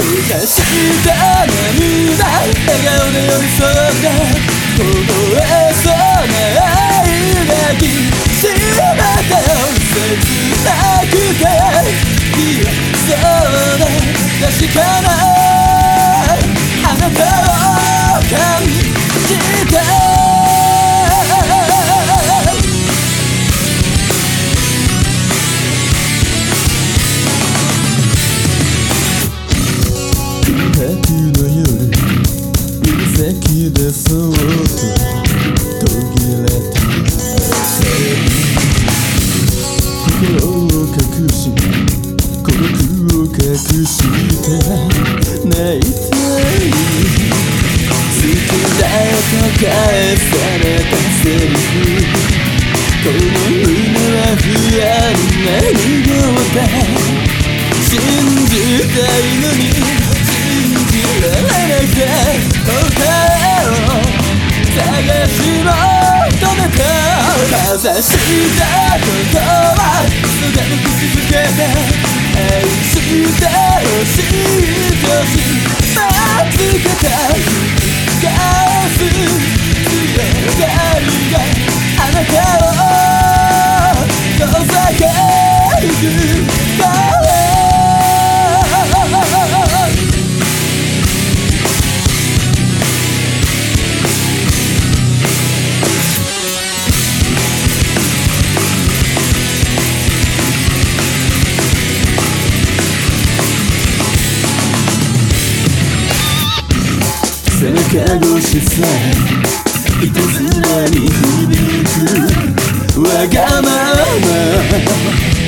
かした涙笑顔で寄り添って凍えそうな愛抱きしめて切なくて言えそうな確かな先でそっと途切れた心を隠し孤独を隠して泣いて。い好きだよと返されたセリフこの胸は不安な濁った信じたいのにしたことはすでに口づけて愛してほしいとし待つけた背中越しさいたずらに響くわがまま。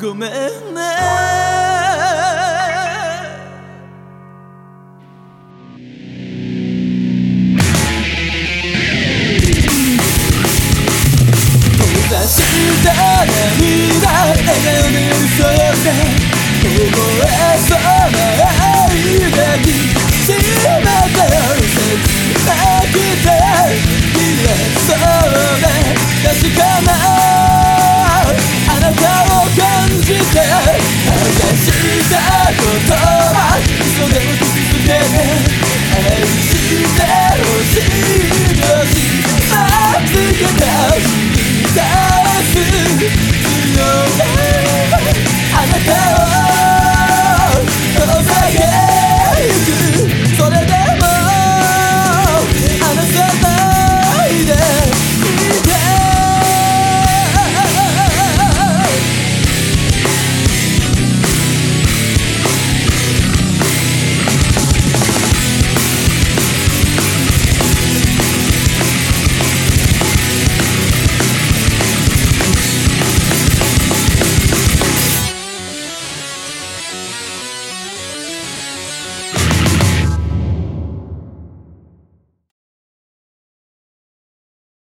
ごめんね。出した涙笑顔で寄り添って凍えそうな愛だけ